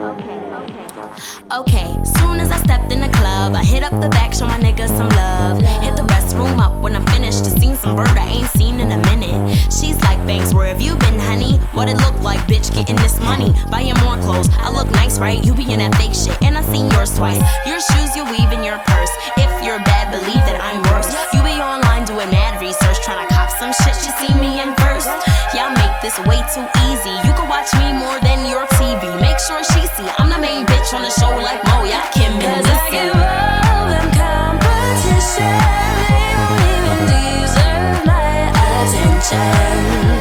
Okay, okay. Okay, soon as I stepped in the club, I hit up the back, show my niggas some love. Hit the restroom up when I'm finished to see some bird I ain't seen in a minute. She's like, Banks, where have you been, honey? What it look like, bitch, getting this money? Buying more clothes, I look nice, right? You be in that fake shit, and I seen yours twice. Your shoes, you weave in your purse. If you're bad, believe that I'm worse. You be online doing mad research, trying to cop some shit. She see me in first. Y'all make this way too easy. You can watch me more than bitch on the show like Mo. Y'all can be Cause I give all them competition. You don't even deserve my attention.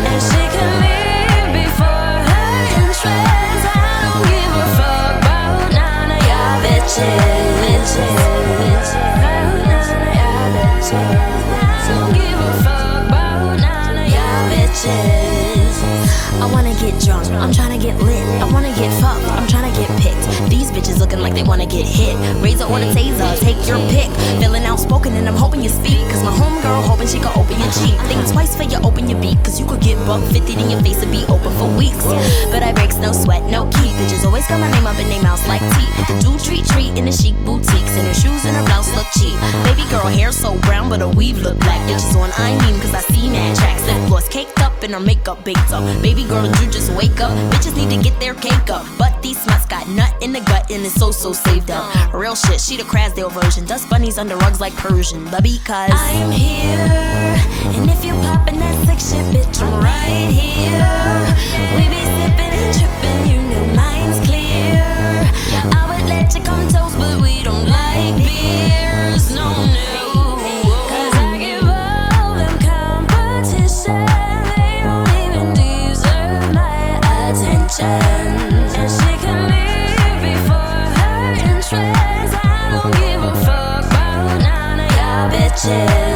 And she can leave before her entrance. I don't give a fuck about none of y'all bitches. About none of y'all bitches. Get drunk, I'm tryna get lit. I wanna get fucked, I'm tryna get picked. These bitches looking like they wanna get hit. Razor or the taser, take your pick. Feeling outspoken and I'm hoping you speak. Cause my homegirl hoping she can open your cheek. Think twice for you open your beak. Cause you could get buck 50 in your face and be open for weeks. But I breaks no sweat, no key. Bitches always got my name up in their mouths like tea. Dude treat treat in the chic boutiques. And her shoes and her blouse look cheap. Baby girl hair so brown, but her weave look black. Bitches on I mean, cause I see mad up and her makeup baked up. Baby girl, you just wake up? Bitches need to get their cake up. But these sluts got nut in the gut and it's so so saved up. Real shit, she the Crasdale version. Dust bunnies under rugs like Persian. But because I'm here, and if you poppin' that sick watching.